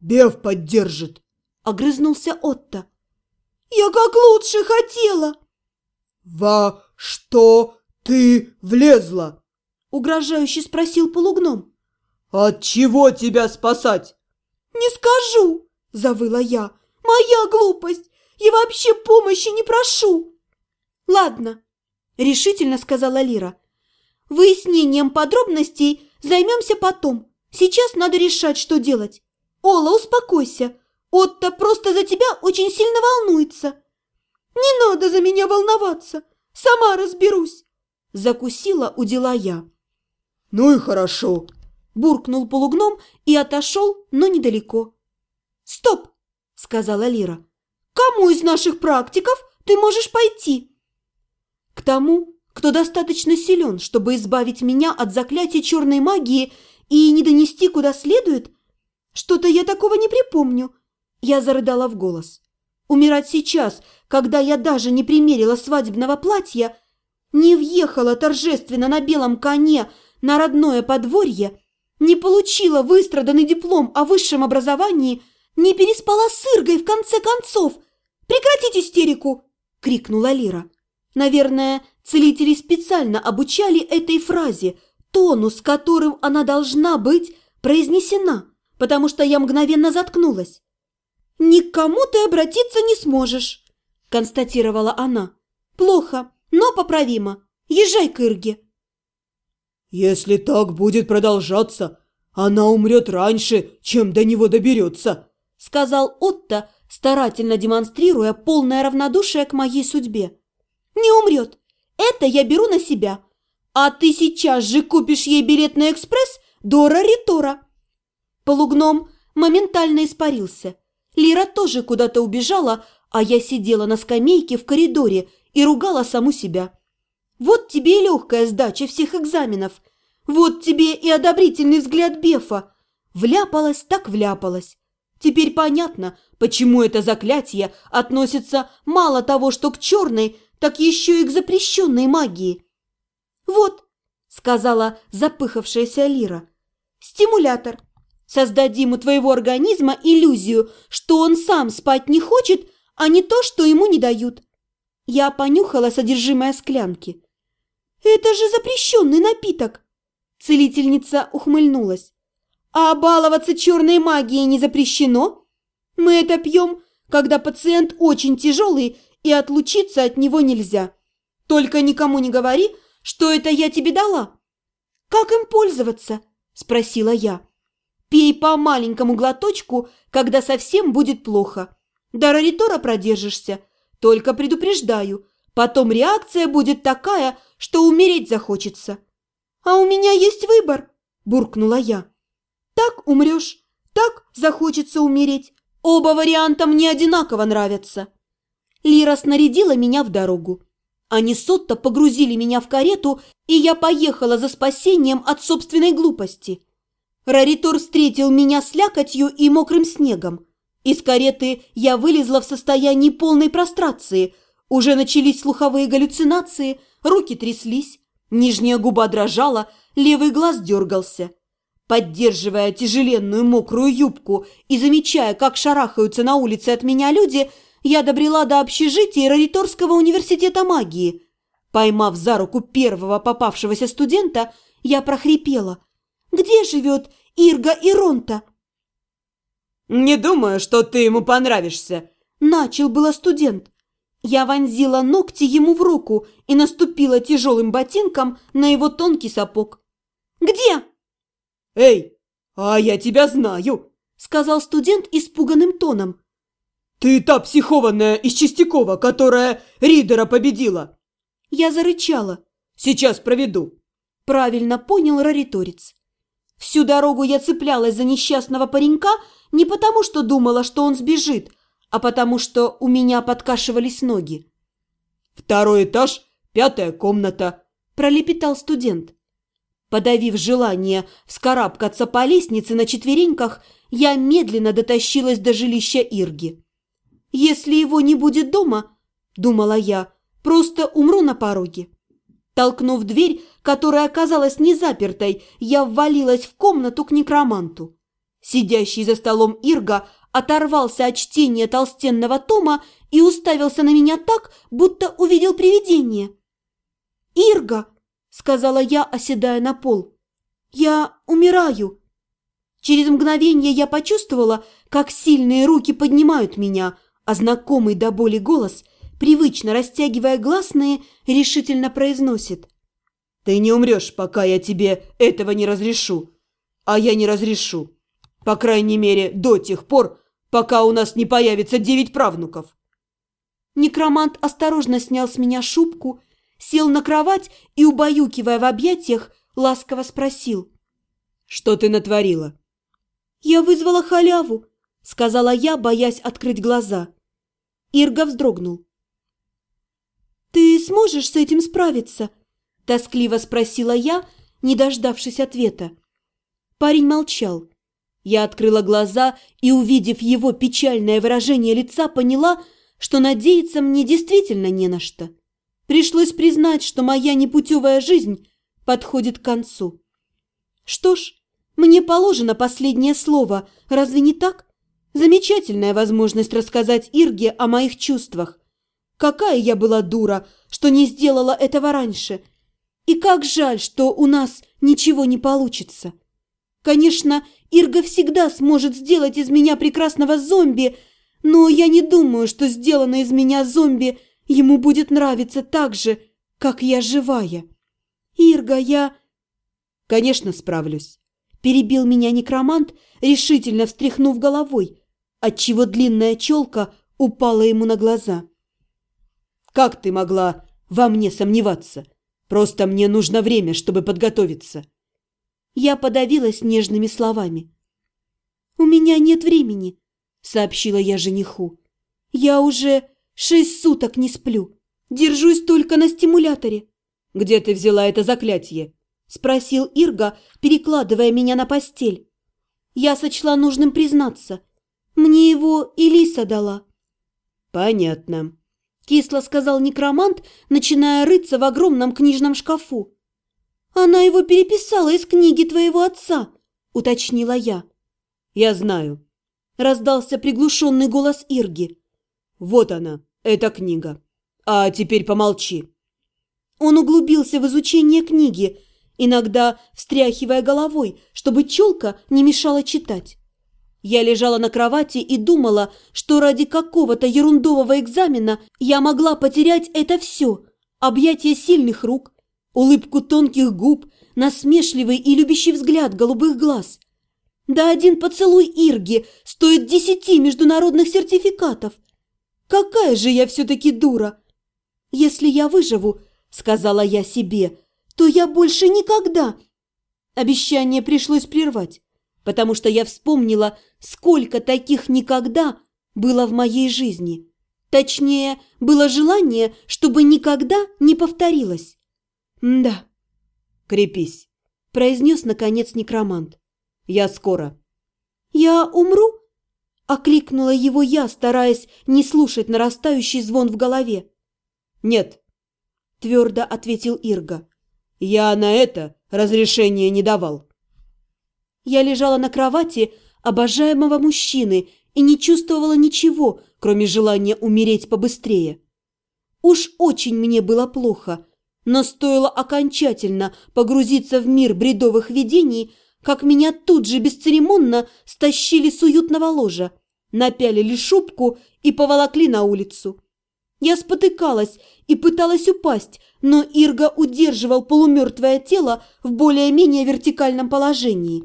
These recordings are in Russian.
Бев поддержит!» – огрызнулся Отто. «Я как лучше хотела!» «Во что ты влезла?» – угрожающе спросил полугном. «От чего тебя спасать?» «Не скажу!» – завыла я. «Моя глупость! Я вообще помощи не прошу!» «Ладно», – решительно сказала Лира. «Выяснением подробностей займемся потом. Сейчас надо решать, что делать. Ола, успокойся. Отто просто за тебя очень сильно волнуется». «Не надо за меня волноваться. Сама разберусь!» Закусила у дела я. «Ну и хорошо!» Буркнул полугном и отошел, но недалеко. «Стоп!» – сказала Лира. «Кому из наших практиков ты можешь пойти?» «К тому, кто достаточно силен, чтобы избавить меня от заклятия черной магии и не донести куда следует? Что-то я такого не припомню!» Я зарыдала в голос. Умирать сейчас, когда я даже не примерила свадебного платья, не въехала торжественно на белом коне на родное подворье, не получила выстраданный диплом о высшем образовании, не переспала с Иргой в конце концов. «Прекратить истерику!» – крикнула Лира. Наверное, целители специально обучали этой фразе, тону, с которым она должна быть произнесена, потому что я мгновенно заткнулась. «Никому ты обратиться не сможешь», – констатировала она. «Плохо, но поправимо. Езжай к Ирге». «Если так будет продолжаться, она умрет раньше, чем до него доберется», – сказал Отто, старательно демонстрируя полное равнодушие к моей судьбе. «Не умрет. Это я беру на себя. А ты сейчас же купишь ей билет на экспресс Дора Ритора». Полугном моментально испарился – Лира тоже куда-то убежала, а я сидела на скамейке в коридоре и ругала саму себя. Вот тебе и легкая сдача всех экзаменов. Вот тебе и одобрительный взгляд Бефа. Вляпалась так вляпалась. Теперь понятно, почему это заклятие относится мало того, что к черной, так еще и к запрещенной магии. «Вот», — сказала запыхавшаяся Лира, — «стимулятор. Создадим у твоего организма иллюзию, что он сам спать не хочет, а не то, что ему не дают. Я понюхала содержимое склянки. «Это же запрещенный напиток!» Целительница ухмыльнулась. «А баловаться черной магией не запрещено? Мы это пьем, когда пациент очень тяжелый и отлучиться от него нельзя. Только никому не говори, что это я тебе дала». «Как им пользоваться?» – спросила я. Пей по маленькому глоточку, когда совсем будет плохо. До раритора продержишься. Только предупреждаю, потом реакция будет такая, что умереть захочется. А у меня есть выбор, буркнула я. Так умрешь, так захочется умереть. Оба варианта мне одинаково нравятся. Лира снарядила меня в дорогу. Они сотто погрузили меня в карету, и я поехала за спасением от собственной глупости. Раритор встретил меня с лякотью и мокрым снегом. Из кареты я вылезла в состоянии полной прострации. Уже начались слуховые галлюцинации, руки тряслись, нижняя губа дрожала, левый глаз дергался. Поддерживая тяжеленную мокрую юбку и замечая, как шарахаются на улице от меня люди, я добрела до общежития Рариторского университета магии. Поймав за руку первого попавшегося студента, я прохрипела. «Где живет Ирга Иронта. «Не думаю, что ты ему понравишься», – начал было студент. Я вонзила ногти ему в руку и наступила тяжелым ботинком на его тонкий сапог. «Где?» «Эй, а я тебя знаю», – сказал студент испуганным тоном. «Ты та психованная из Чистякова, которая Ридера победила!» Я зарычала. «Сейчас проведу!» Правильно понял рариторец. Всю дорогу я цеплялась за несчастного паренька не потому, что думала, что он сбежит, а потому, что у меня подкашивались ноги. «Второй этаж, пятая комната», – пролепетал студент. Подавив желание вскарабкаться по лестнице на четвереньках, я медленно дотащилась до жилища Ирги. «Если его не будет дома, – думала я, – просто умру на пороге». Толкнув дверь, которая оказалась не запертой, я ввалилась в комнату к некроманту. Сидящий за столом Ирга оторвался от чтения толстенного тома и уставился на меня так, будто увидел привидение. «Ирга!» – сказала я, оседая на пол. «Я умираю!» Через мгновение я почувствовала, как сильные руки поднимают меня, а знакомый до боли голос, привычно растягивая гласные, решительно произносит. «Ты не умрешь, пока я тебе этого не разрешу. А я не разрешу. По крайней мере, до тех пор, пока у нас не появится девять правнуков». Некромант осторожно снял с меня шубку, сел на кровать и, убаюкивая в объятиях, ласково спросил. «Что ты натворила?» «Я вызвала халяву», — сказала я, боясь открыть глаза. Ирга вздрогнул. «Ты сможешь с этим справиться?» – тоскливо спросила я, не дождавшись ответа. Парень молчал. Я открыла глаза и, увидев его печальное выражение лица, поняла, что надеяться мне действительно не на что. Пришлось признать, что моя непутевая жизнь подходит к концу. Что ж, мне положено последнее слово, разве не так? Замечательная возможность рассказать Ирге о моих чувствах. Какая я была дура, что не сделала этого раньше. И как жаль, что у нас ничего не получится. Конечно, Ирга всегда сможет сделать из меня прекрасного зомби, но я не думаю, что сделанное из меня зомби ему будет нравиться так же, как я живая. Ирга, я... Конечно, справлюсь. Перебил меня некромант, решительно встряхнув головой, отчего длинная челка упала ему на глаза. «Как ты могла во мне сомневаться? Просто мне нужно время, чтобы подготовиться». Я подавилась нежными словами. «У меня нет времени», — сообщила я жениху. «Я уже шесть суток не сплю. Держусь только на стимуляторе». «Где ты взяла это заклятие?» — спросил Ирга, перекладывая меня на постель. Я сочла нужным признаться. Мне его Элиса дала. «Понятно», — кисло сказал некромант, начиная рыться в огромном книжном шкафу. «Она его переписала из книги твоего отца», — уточнила я. «Я знаю», — раздался приглушенный голос Ирги. «Вот она, эта книга. А теперь помолчи». Он углубился в изучение книги, иногда встряхивая головой, чтобы челка не мешала читать. Я лежала на кровати и думала, что ради какого-то ерундового экзамена я могла потерять это все. Объятие сильных рук, улыбку тонких губ, насмешливый и любящий взгляд голубых глаз. Да один поцелуй Ирги стоит десяти международных сертификатов. Какая же я все-таки дура! Если я выживу, сказала я себе, то я больше никогда... Обещание пришлось прервать потому что я вспомнила, сколько таких никогда было в моей жизни. Точнее, было желание, чтобы никогда не повторилось. «Да». «Крепись», – произнес, наконец, некромант. «Я скоро». «Я умру?» – окликнула его я, стараясь не слушать нарастающий звон в голове. «Нет», – твердо ответил Ирга. «Я на это разрешения не давал». Я лежала на кровати обожаемого мужчины и не чувствовала ничего, кроме желания умереть побыстрее. Уж очень мне было плохо, но стоило окончательно погрузиться в мир бредовых видений, как меня тут же бесцеремонно стащили с уютного ложа, напялили шубку и поволокли на улицу. Я спотыкалась и пыталась упасть, но Ирга удерживал полумертвое тело в более-менее вертикальном положении.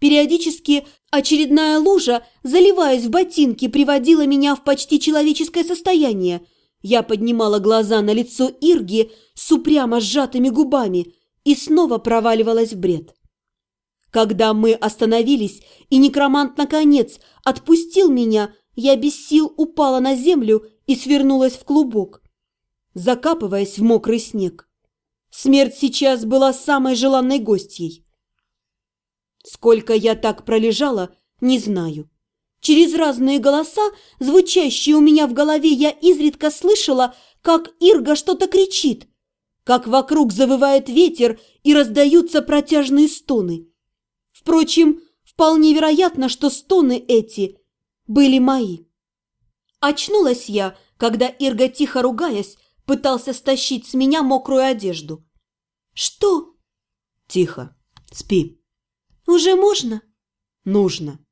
Периодически очередная лужа, заливаясь в ботинки, приводила меня в почти человеческое состояние. Я поднимала глаза на лицо Ирги с упрямо сжатыми губами и снова проваливалась в бред. Когда мы остановились, и некромант, наконец, отпустил меня, я без сил упала на землю и свернулась в клубок, закапываясь в мокрый снег. Смерть сейчас была самой желанной гостьей. Сколько я так пролежала, не знаю. Через разные голоса, звучащие у меня в голове, я изредка слышала, как Ирга что-то кричит, как вокруг завывает ветер и раздаются протяжные стоны. Впрочем, Вполне вероятно, что стоны эти были мои. Очнулась я, когда Ирга, тихо ругаясь, пытался стащить с меня мокрую одежду. «Что?» «Тихо. Спи». «Уже можно?» «Нужно».